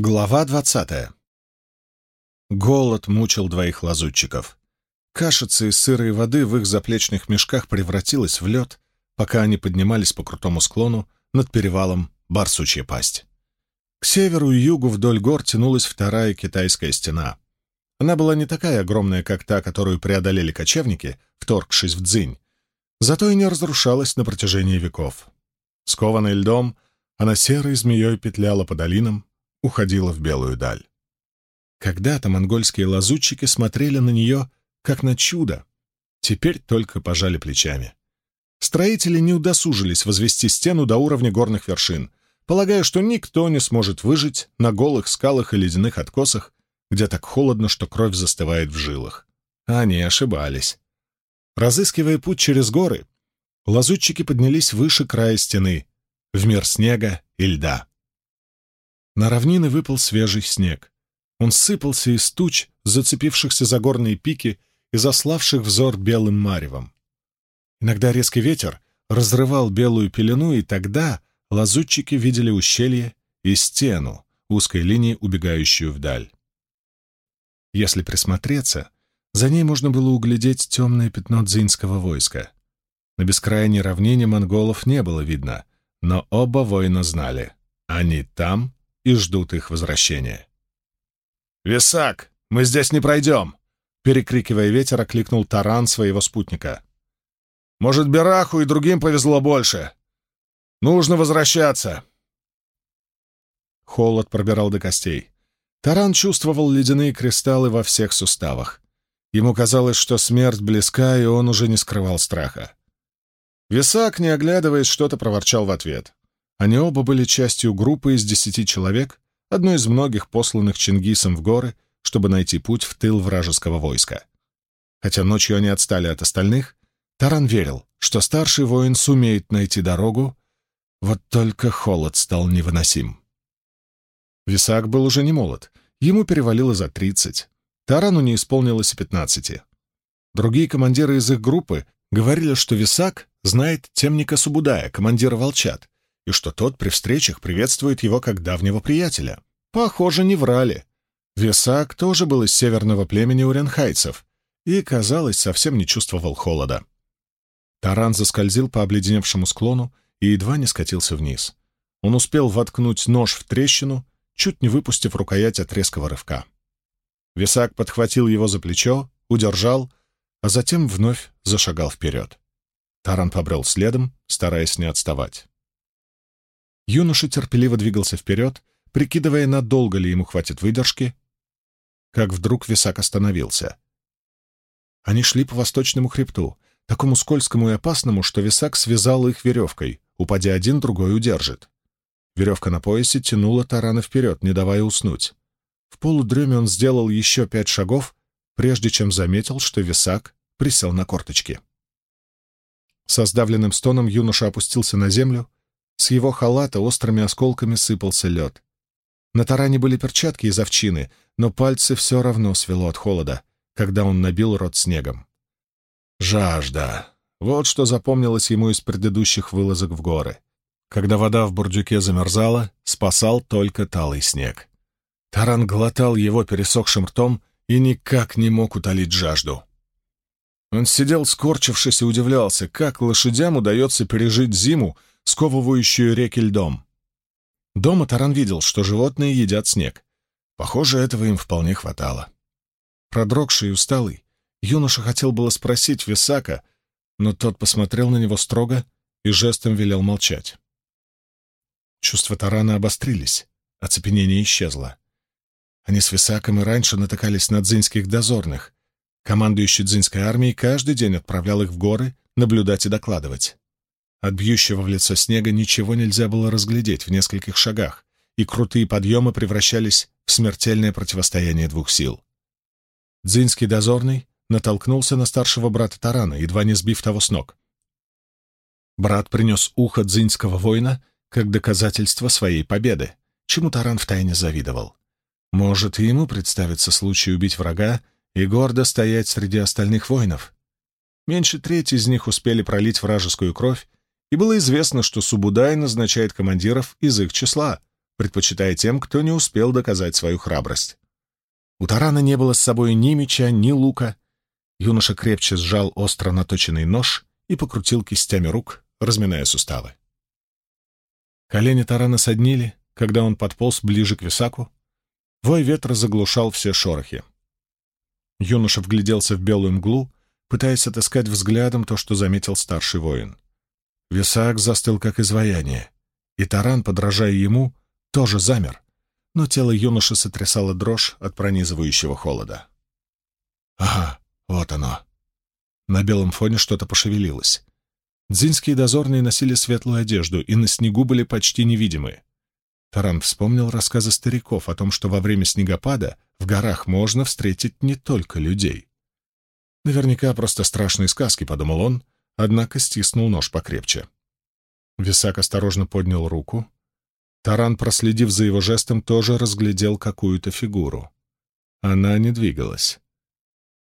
Глава двадцатая. Голод мучил двоих лазутчиков. Кашица из сыра и воды в их заплечных мешках превратилась в лед, пока они поднимались по крутому склону над перевалом Барсучья пасть. К северу и югу вдоль гор тянулась вторая китайская стена. Она была не такая огромная, как та, которую преодолели кочевники, вторгшись в Дзинь, зато и не разрушалась на протяжении веков. Скованная льдом, она серой змеей петляла по долинам, уходила в белую даль. Когда-то монгольские лазутчики смотрели на нее, как на чудо. Теперь только пожали плечами. Строители не удосужились возвести стену до уровня горных вершин, полагая, что никто не сможет выжить на голых скалах и ледяных откосах, где так холодно, что кровь застывает в жилах. Они ошибались. Разыскивая путь через горы, лазутчики поднялись выше края стены, в мир снега и льда. На равнины выпал свежий снег. Он сыпался из туч, зацепившихся за горные пики и заславших взор белым маревом. Иногда резкий ветер разрывал белую пелену, и тогда лазутчики видели ущелье и стену, узкой линии, убегающую вдаль. Если присмотреться, за ней можно было углядеть темное пятно дзинского войска. На бескрайней равнине монголов не было видно, но оба воина знали — они там и ждут их возвращения. «Висак, мы здесь не пройдем!» Перекрикивая ветер, окликнул таран своего спутника. «Может, Бераху и другим повезло больше. Нужно возвращаться!» Холод пробирал до костей. Таран чувствовал ледяные кристаллы во всех суставах. Ему казалось, что смерть близка, и он уже не скрывал страха. Висак, не оглядываясь, что-то проворчал в ответ. Они оба были частью группы из десяти человек, одной из многих посланных Чингисом в горы, чтобы найти путь в тыл вражеского войска. Хотя ночью они отстали от остальных, Таран верил, что старший воин сумеет найти дорогу, вот только холод стал невыносим. Висак был уже не молод, ему перевалило за тридцать. Тарану не исполнилось и пятнадцати. Другие командиры из их группы говорили, что Висак знает темника Субудая, командира волчат, и что тот при встречах приветствует его как давнего приятеля. Похоже, не врали. Весак тоже был из северного племени уренхайцев и, казалось, совсем не чувствовал холода. Таран заскользил по обледеневшему склону и едва не скатился вниз. Он успел воткнуть нож в трещину, чуть не выпустив рукоять от резкого рывка. Висак подхватил его за плечо, удержал, а затем вновь зашагал вперед. Таран побрел следом, стараясь не отставать. Юноша терпеливо двигался вперед, прикидывая, надолго ли ему хватит выдержки, как вдруг Висак остановился. Они шли по восточному хребту, такому скользкому и опасному, что Висак связал их веревкой, упадя один, другой удержит. Веревка на поясе тянула тарана вперед, не давая уснуть. В полудреме он сделал еще пять шагов, прежде чем заметил, что Висак присел на корточки. Со сдавленным стоном юноша опустился на землю с его халата острыми осколками сыпался лед. На таране были перчатки из овчины, но пальцы все равно свело от холода, когда он набил рот снегом. Жажда. Вот что запомнилось ему из предыдущих вылазок в горы. Когда вода в бурдюке замерзала, спасал только талый снег. Таран глотал его пересохшим ртом и никак не мог утолить жажду. Он сидел скорчившись и удивлялся, как лошадям удается пережить зиму сковывающую реки льдом. Дома Таран видел, что животные едят снег. Похоже, этого им вполне хватало. Продрогший и усталый, юноша хотел было спросить Висака, но тот посмотрел на него строго и жестом велел молчать. Чувства Тарана обострились, оцепенение исчезло. Они с Висаком и раньше натыкались на дзинских дозорных. Командующий дзинской армией каждый день отправлял их в горы наблюдать и докладывать. От бьющего в лицо снега ничего нельзя было разглядеть в нескольких шагах, и крутые подъемы превращались в смертельное противостояние двух сил. Дзинский дозорный натолкнулся на старшего брата Тарана, едва не сбив того с ног. Брат принес ухо дзинского воина как доказательство своей победы, чему Таран втайне завидовал. Может, и ему представится случай убить врага и гордо стоять среди остальных воинов. Меньше трети из них успели пролить вражескую кровь и было известно, что Субудай назначает командиров из их числа, предпочитая тем, кто не успел доказать свою храбрость. У тарана не было с собой ни меча, ни лука. Юноша крепче сжал остро наточенный нож и покрутил кистями рук, разминая суставы. Колени тарана соднили, когда он подполз ближе к висаку. Вой ветра заглушал все шорохи. Юноша вгляделся в белую мглу, пытаясь отыскать взглядом то, что заметил старший воин. Висак застыл, как изваяние, и таран, подражая ему, тоже замер, но тело юноши сотрясало дрожь от пронизывающего холода. «Ага, вот оно!» На белом фоне что-то пошевелилось. Дзинские дозорные носили светлую одежду и на снегу были почти невидимы. Таран вспомнил рассказы стариков о том, что во время снегопада в горах можно встретить не только людей. Наверняка просто страшные сказки, подумал он, однако стиснул нож покрепче. Висак осторожно поднял руку. Таран, проследив за его жестом, тоже разглядел какую-то фигуру. Она не двигалась.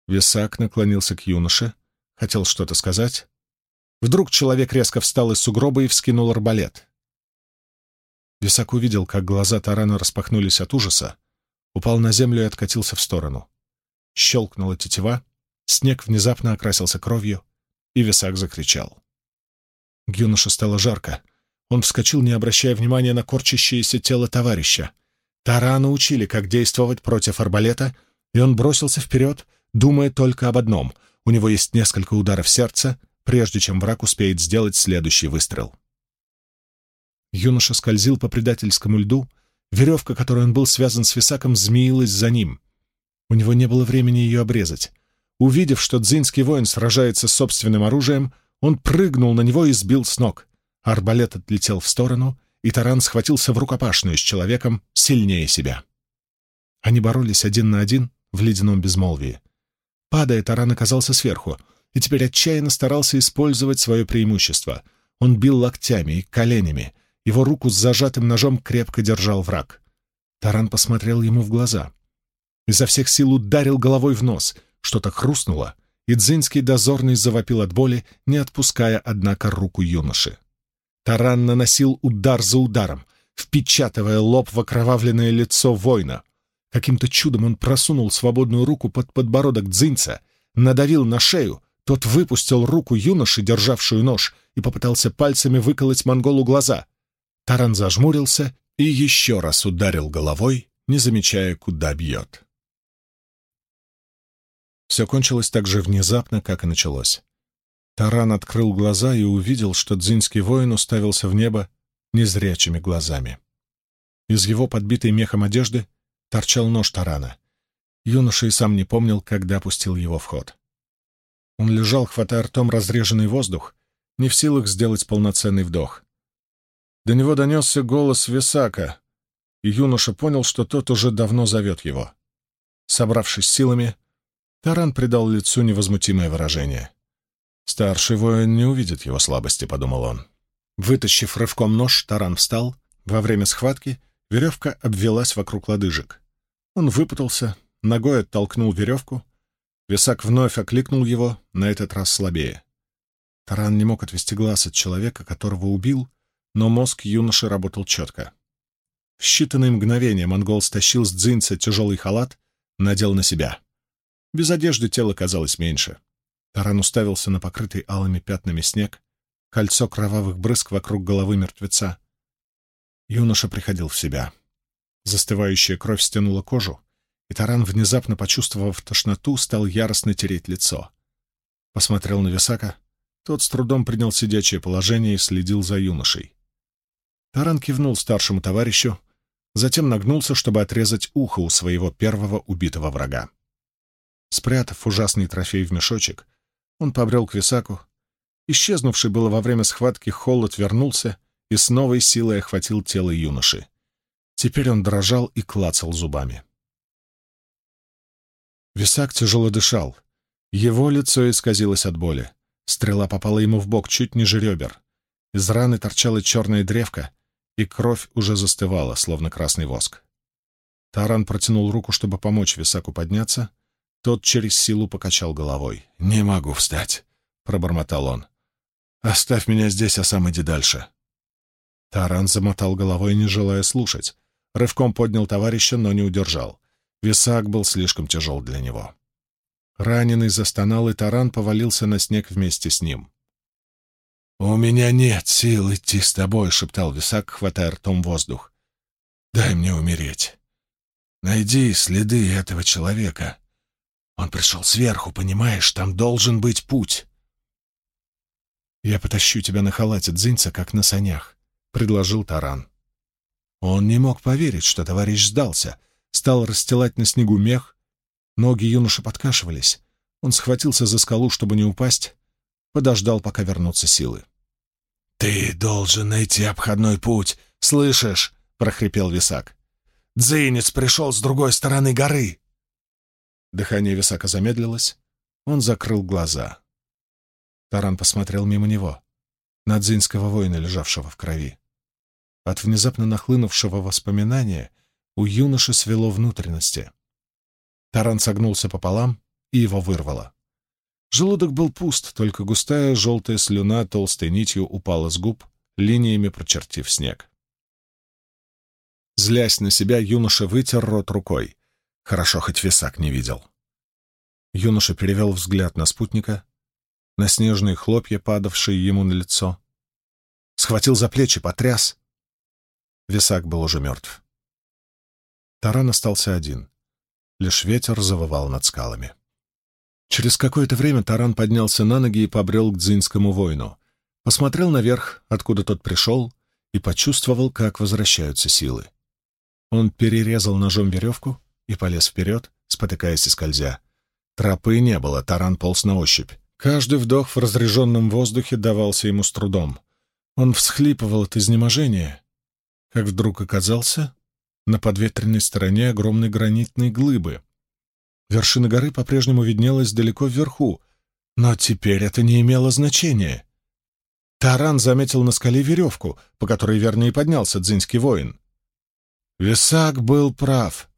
Висак наклонился к юноше, хотел что-то сказать. Вдруг человек резко встал из сугроба и вскинул арбалет. Висак увидел, как глаза Тарана распахнулись от ужаса, упал на землю и откатился в сторону. Щелкнула тетива, снег внезапно окрасился кровью, и Висак закричал. Юноше стало жарко. Он вскочил, не обращая внимания на корчащееся тело товарища. Тарана учили, как действовать против арбалета, и он бросился вперед, думая только об одном — у него есть несколько ударов сердца, прежде чем враг успеет сделать следующий выстрел. Юноша скользил по предательскому льду, веревка, которой он был связан с Висаком, змеилась за ним. У него не было времени ее обрезать. Увидев, что дзинский воин сражается собственным оружием, он прыгнул на него и сбил с ног. Арбалет отлетел в сторону, и Таран схватился в рукопашную с человеком сильнее себя. Они боролись один на один в ледяном безмолвии. Падая, Таран оказался сверху, и теперь отчаянно старался использовать свое преимущество. Он бил локтями и коленями — его руку с зажатым ножом крепко держал враг. Таран посмотрел ему в глаза. Изо всех сил ударил головой в нос. Что-то хрустнуло, и дзинский дозорный завопил от боли, не отпуская, однако, руку юноши. Таран наносил удар за ударом, впечатывая лоб в окровавленное лицо воина. Каким-то чудом он просунул свободную руку под подбородок дзинца, надавил на шею, тот выпустил руку юноши, державшую нож, и попытался пальцами выколоть монголу глаза. Таран зажмурился и еще раз ударил головой, не замечая, куда бьет. Все кончилось так же внезапно, как и началось. Таран открыл глаза и увидел, что дзинский воин уставился в небо незрячими глазами. Из его подбитой мехом одежды торчал нож Тарана. Юноша и сам не помнил, когда пустил его в ход. Он лежал, хватая ртом разреженный воздух, не в силах сделать полноценный вдох. До него донесся голос Висака, и юноша понял, что тот уже давно зовет его. Собравшись силами, Таран придал лицу невозмутимое выражение. «Старший воин не увидит его слабости», — подумал он. Вытащив рывком нож, Таран встал. Во время схватки веревка обвелась вокруг лодыжек. Он выпутался, ногой оттолкнул веревку. Висак вновь окликнул его, на этот раз слабее. Таран не мог отвести глаз от человека, которого убил, но мозг юноши работал четко. В считанные мгновения монгол стащил с дзинца тяжелый халат, надел на себя. Без одежды тело казалось меньше. Таран уставился на покрытый алыми пятнами снег, кольцо кровавых брызг вокруг головы мертвеца. Юноша приходил в себя. Застывающая кровь стянула кожу, и Таран, внезапно почувствовав тошноту, стал яростно тереть лицо. Посмотрел на Висака. Тот с трудом принял сидячее положение и следил за юношей. Таран кивнул старшему товарищу, затем нагнулся, чтобы отрезать ухо у своего первого убитого врага. Спрятав ужасный трофей в мешочек, он побрел к Висаку. Исчезнувший было во время схватки холод вернулся и с новой силой охватил тело юноши. Теперь он дрожал и клацал зубами. Висак тяжело дышал. Его лицо исказилось от боли. Стрела попала ему в бок чуть ниже ребер. Из раны торчала черная древка, и кровь уже застывала, словно красный воск. Таран протянул руку, чтобы помочь Висаку подняться. Тот через силу покачал головой. «Не могу встать», — пробормотал он. «Оставь меня здесь, а сам иди дальше». Таран замотал головой, не желая слушать. рывком поднял товарища, но не удержал. Висак был слишком тяжел для него. Раненый застонал, и таран повалился на снег вместе с ним. «У меня нет сил идти с тобой», — шептал Висак, хватая ртом воздух. «Дай мне умереть. Найди следы этого человека. Он пришел сверху, понимаешь, там должен быть путь». «Я потащу тебя на халате дзинца, как на санях», — предложил Таран. Он не мог поверить, что товарищ сдался, стал расстилать на снегу мех. Ноги юноши подкашивались. Он схватился за скалу, чтобы не упасть, подождал, пока вернутся силы. «Ты должен найти обходной путь, слышишь?» — прохрипел Висак. «Дзинец пришел с другой стороны горы!» Дыхание Висака замедлилось. Он закрыл глаза. Таран посмотрел мимо него, на дзинского воина, лежавшего в крови. От внезапно нахлынувшего воспоминания у юноши свело внутренности. Таран согнулся пополам, и его вырвало. Желудок был пуст, только густая желтая слюна толстой нитью упала с губ, линиями прочертив снег. Злясь на себя, юноша вытер рот рукой. Хорошо, хоть висак не видел. Юноша перевел взгляд на спутника, на снежные хлопья, падавшие ему на лицо. Схватил за плечи, потряс. Висак был уже мертв. Таран остался один. Лишь ветер завывал над скалами. Через какое-то время Таран поднялся на ноги и побрел к дзинскому воину. Посмотрел наверх, откуда тот пришел, и почувствовал, как возвращаются силы. Он перерезал ножом веревку и полез вперед, спотыкаясь и скользя. Тропы не было, Таран полз на ощупь. Каждый вдох в разреженном воздухе давался ему с трудом. Он всхлипывал от изнеможения как вдруг оказался на подветренной стороне огромной гранитной глыбы. Вершина горы по-прежнему виднелась далеко вверху, но теперь это не имело значения. Таран заметил на скале веревку, по которой вернее поднялся дзинский воин. Висак был прав.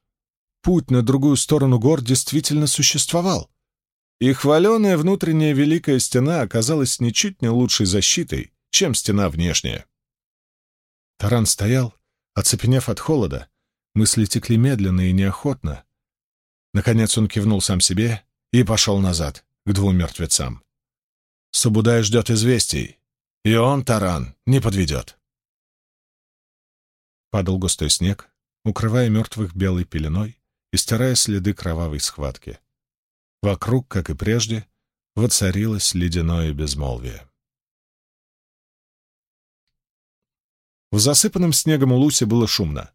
Путь на другую сторону гор действительно существовал. И хваленая внутренняя Великая Стена оказалась ничуть не лучшей защитой, чем стена внешняя. Таран стоял, оцепенев от холода. Мысли текли медленно и неохотно. Наконец он кивнул сам себе и пошел назад, к двум мертвецам. Субудай ждет известий, и он, Таран, не подведет. Падал густой снег, укрывая мертвых белой пеленой и стирая следы кровавой схватки. Вокруг, как и прежде, воцарилось ледяное безмолвие. В засыпанном снегом улусе было шумно.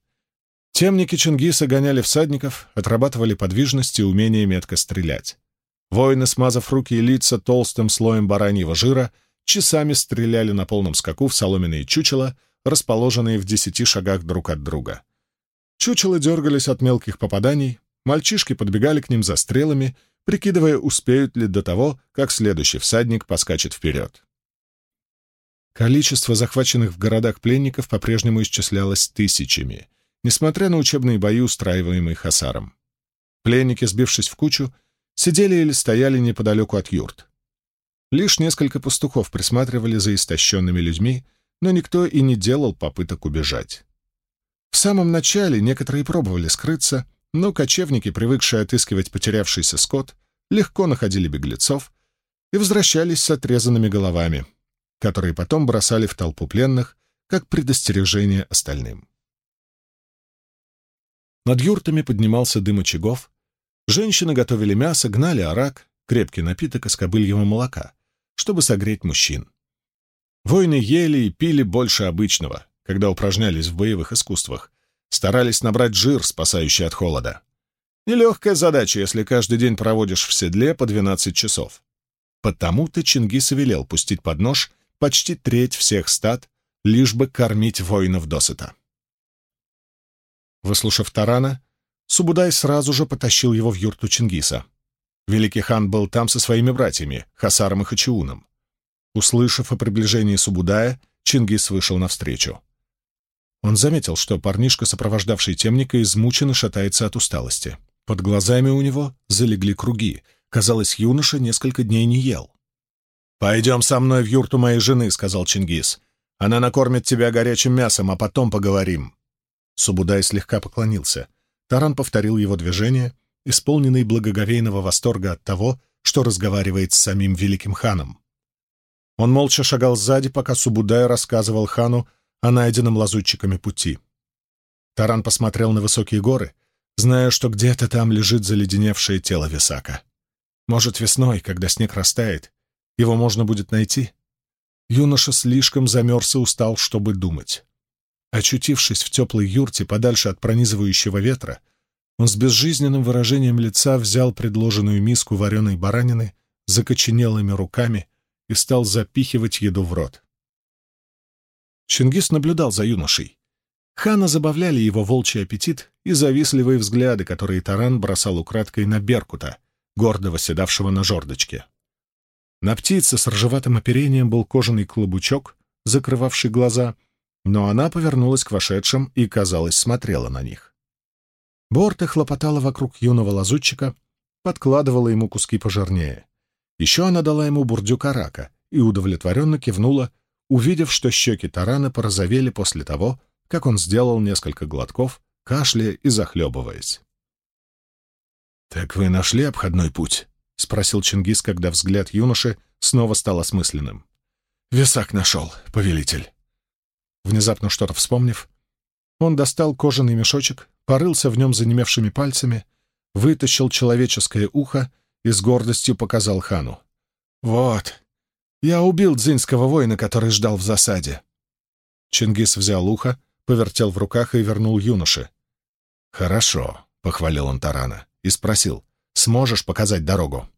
Темники Чингиса гоняли всадников, отрабатывали подвижность и умение метко стрелять. Воины, смазав руки и лица толстым слоем бараньего жира, часами стреляли на полном скаку в соломенные чучела, расположенные в десяти шагах друг от друга. Чучела дергались от мелких попаданий, мальчишки подбегали к ним за стрелами, прикидывая, успеют ли до того, как следующий всадник поскачет вперед. Количество захваченных в городах пленников по-прежнему исчислялось тысячами, несмотря на учебные бои, устраиваемые Хасаром. Пленники, сбившись в кучу, сидели или стояли неподалеку от юрт. Лишь несколько пастухов присматривали за истощенными людьми, но никто и не делал попыток убежать. В самом начале некоторые пробовали скрыться, но кочевники, привыкшие отыскивать потерявшийся скот, легко находили беглецов и возвращались с отрезанными головами, которые потом бросали в толпу пленных, как предостережение остальным. Над юртами поднимался дым очагов, женщины готовили мясо, гнали арак, крепкий напиток из кобыльего молока, чтобы согреть мужчин. Воины ели и пили больше обычного, когда упражнялись в боевых искусствах, старались набрать жир, спасающий от холода. Нелегкая задача, если каждый день проводишь в седле по 12 часов. Потому-то Чингис и велел пустить под нож почти треть всех стад, лишь бы кормить воинов досыта. Выслушав Тарана, Субудай сразу же потащил его в юрту Чингиса. Великий хан был там со своими братьями, Хасаром и Хачиуном. Услышав о приближении Субудая, Чингис вышел навстречу. Он заметил, что парнишка, сопровождавший темника, измучен и шатается от усталости. Под глазами у него залегли круги. Казалось, юноша несколько дней не ел. «Пойдем со мной в юрту моей жены», — сказал Чингис. «Она накормит тебя горячим мясом, а потом поговорим». Субудай слегка поклонился. Таран повторил его движение, исполненный благоговейного восторга от того, что разговаривает с самим великим ханом. Он молча шагал сзади, пока Субудай рассказывал хану о найденном лазутчиками пути. Таран посмотрел на высокие горы, зная, что где-то там лежит заледеневшее тело Висака. Может, весной, когда снег растает, его можно будет найти? Юноша слишком замерз и устал, чтобы думать. Очутившись в теплой юрте подальше от пронизывающего ветра, он с безжизненным выражением лица взял предложенную миску вареной баранины закоченелыми руками и стал запихивать еду в рот. Чингис наблюдал за юношей. Хана забавляли его волчий аппетит и завистливые взгляды, которые Таран бросал украдкой на Беркута, гордо восседавшего на жердочке. На птице с ржеватым оперением был кожаный клобучок, закрывавший глаза, но она повернулась к вошедшим и, казалось, смотрела на них. Борта хлопотала вокруг юного лазутчика, подкладывала ему куски пожирнее. Еще она дала ему бурдюка рака и удовлетворенно кивнула, увидев, что щеки Тарана порозовели после того, как он сделал несколько глотков, кашляя и захлебываясь. «Так вы нашли обходной путь?» — спросил Чингис, когда взгляд юноши снова стал осмысленным. «Весак нашел, повелитель». Внезапно что-то вспомнив, он достал кожаный мешочек, порылся в нем занемевшими пальцами, вытащил человеческое ухо и с гордостью показал хану. «Вот, я убил дзинского воина, который ждал в засаде». Чингис взял ухо, повертел в руках и вернул юноше. «Хорошо», — похвалил он Тарана и спросил, «Сможешь показать дорогу?»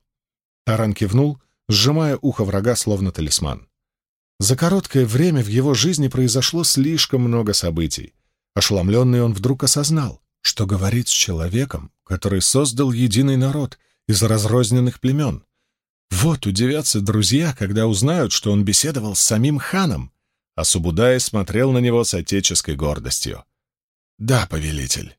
Таран кивнул, сжимая ухо врага, словно талисман. За короткое время в его жизни произошло слишком много событий. Ошеломленный он вдруг осознал, что говорит с человеком, который создал единый народ из разрозненных племен. Вот удивятся друзья, когда узнают, что он беседовал с самим ханом, а Субудай смотрел на него с отеческой гордостью. «Да, повелитель».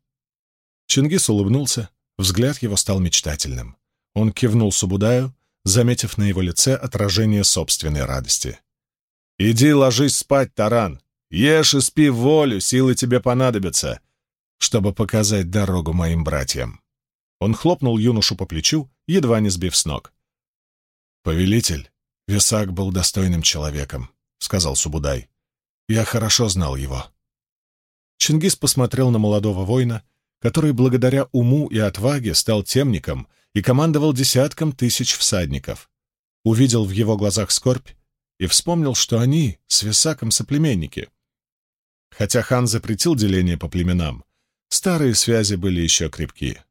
Чингис улыбнулся, взгляд его стал мечтательным. Он кивнул Субудаю, заметив на его лице отражение собственной радости. «Иди ложись спать, Таран! Ешь и спи волю, силы тебе понадобятся, чтобы показать дорогу моим братьям». Он хлопнул юношу по плечу, едва не сбив с ног. «Повелитель, Висак был достойным человеком. — сказал Субудай. «Я хорошо знал его». Чингис посмотрел на молодого воина, который благодаря уму и отваге стал темником и командовал десятком тысяч всадников. Увидел в его глазах скорбь и вспомнил, что они с Висаком соплеменники. Хотя хан запретил деление по племенам, старые связи были еще крепкие.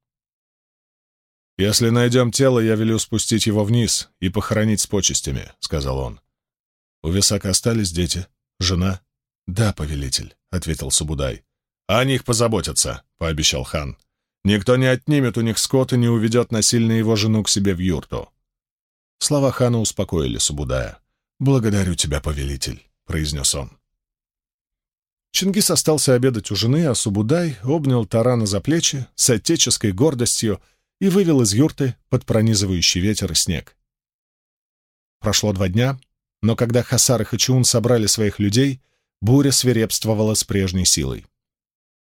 «Если найдем тело, я велю спустить его вниз и похоронить с почестями», — сказал он. У Висака остались дети? Жена? Да, повелитель, — ответил Субудай. О них позаботятся, — пообещал хан. Никто не отнимет у них скот и не уведет насильно его жену к себе в юрту. Слова хана успокоили Субудая. «Благодарю тебя, повелитель», — произнес он. Чингис остался обедать у жены, а Субудай обнял Тарана за плечи с отеческой гордостью и вывел из юрты под пронизывающий ветер и снег. Прошло два дня, но когда Хасар и Хачиун собрали своих людей, буря свирепствовала с прежней силой.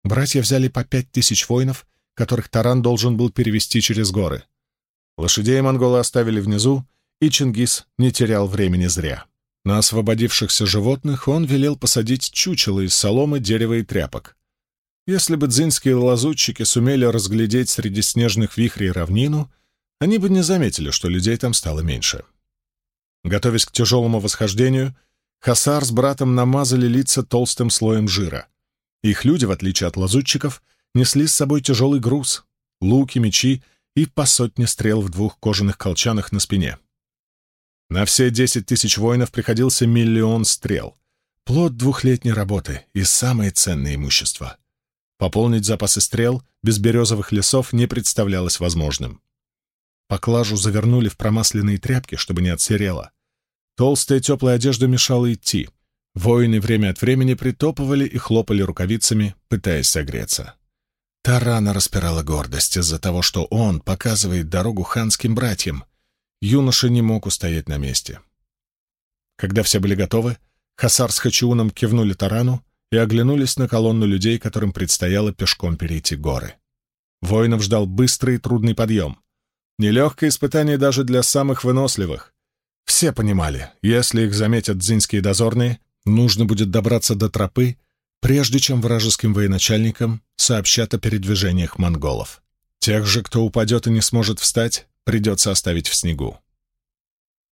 Братья взяли по пять тысяч воинов, которых Таран должен был перевести через горы. Лошадей монголы оставили внизу, и Чингис не терял времени зря. На освободившихся животных он велел посадить чучело из соломы, дерева и тряпок. Если бы дзинские лазутчики сумели разглядеть среди снежных вихрей равнину, они бы не заметили, что людей там стало меньше. Готовясь к тяжелому восхождению, Хасар с братом намазали лица толстым слоем жира. Их люди, в отличие от лазутчиков, несли с собой тяжелый груз — луки, мечи и по сотне стрел в двух кожаных колчанах на спине. На все десять тысяч воинов приходился миллион стрел. Плод двухлетней работы и самое ценное имущество. Пополнить запасы стрел без березовых лесов не представлялось возможным. Поклажу завернули в промасленные тряпки, чтобы не отсырело. Толстая теплая одежда мешала идти. Воины время от времени притопывали и хлопали рукавицами, пытаясь согреться. Тарана распирала гордость из-за того, что он показывает дорогу ханским братьям. Юноша не мог устоять на месте. Когда все были готовы, Хасар с Хачиуном кивнули Тарану, и оглянулись на колонну людей, которым предстояло пешком перейти горы. Воинов ждал быстрый и трудный подъем. Нелегкое испытание даже для самых выносливых. Все понимали, если их заметят дзинские дозорные, нужно будет добраться до тропы, прежде чем вражеским военачальникам сообщат о передвижениях монголов. Тех же, кто упадет и не сможет встать, придется оставить в снегу.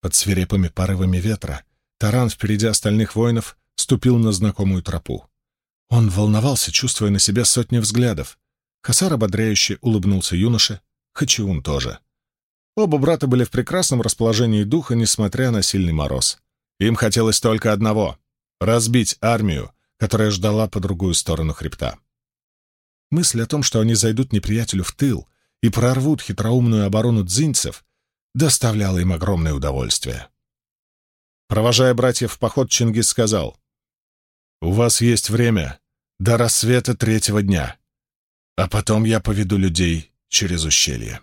Под свирепыми порывами ветра таран впереди остальных воинов ступил на знакомую тропу. Он волновался, чувствуя на себе сотни взглядов. Хасар ободряюще улыбнулся юноше, Хачиун тоже. Оба брата были в прекрасном расположении духа, несмотря на сильный мороз. Им хотелось только одного — разбить армию, которая ждала по другую сторону хребта. Мысль о том, что они зайдут неприятелю в тыл и прорвут хитроумную оборону дзинцев, доставляла им огромное удовольствие. Провожая братьев в поход, Чингис сказал, «У вас есть время до рассвета третьего дня, а потом я поведу людей через ущелье».